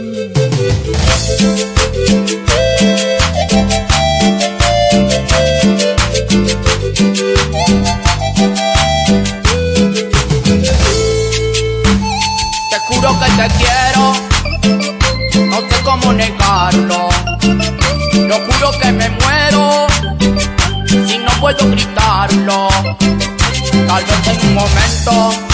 Te juro que te quiero, no sé cómo negarlo. Lo juro que me muero, si no puedo gritarlo. Tal vez en un momento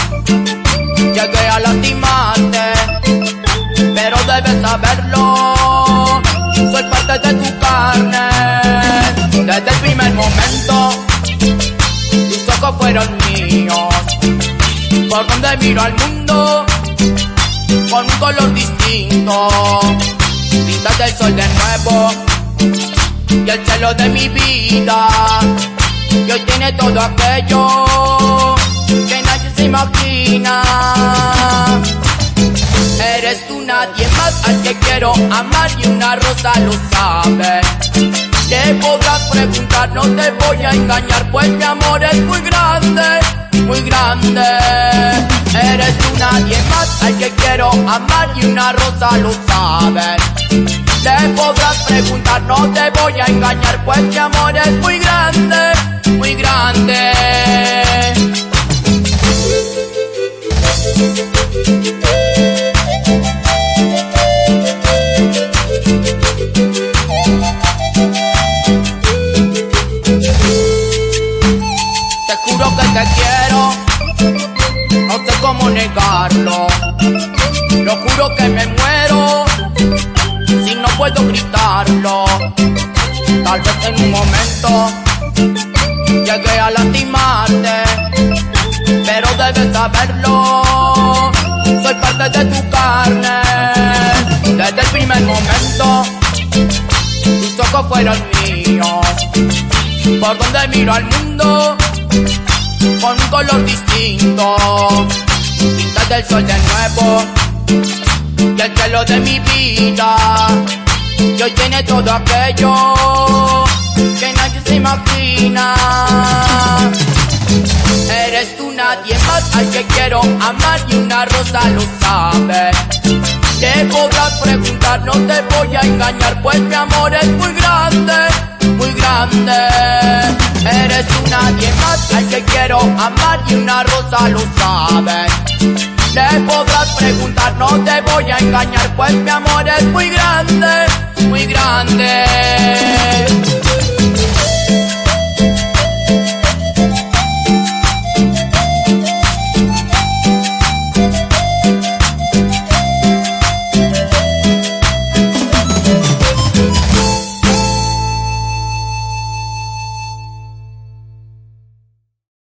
debes saberlo. Soy parte de tu carne, desde el primer momento. Tus ojos fueron míos, por donde miro al mundo con un color distinto. Pintas el sol de nuevo y el cielo de mi vida. Y hoy tiene todo aquello que nadie se imagina. Eres tú nadie más al que quiero amar y una rosa lo sabe. Le podrás preguntar, no te voy a engañar, pues mi amor es muy grande, muy grande. Eres tú nadie más al que quiero amar y una rosa lo sabe. Le podrás preguntar, no te voy a engañar, pues mi amor es muy grande, muy grande. Quiero, no sé cómo negarlo. Lo juro que me muero, si no puedo gritarlo. Tal vez en un momento llegué a lastimarte, pero debes saberlo. Soy parte de tu carne, desde el primer momento. Tus ojos fueron míos, por donde miro al mundo con un color distinto. Pintas del sol de nuevo y el cielo de mi vida. Y hoy tiene todo aquello que nadie se imagina. Eres tú nadie más al que quiero amar y una rosa lo sabe. Te podrás preguntar, no te voy a engañar, pues mi amor es muy grande, muy grande. Eres tú nadie más al que quiero amar y una rosa lo sabe. Te podrás preguntar, no te voy a engañar, pues mi amor es muy grande, muy grande.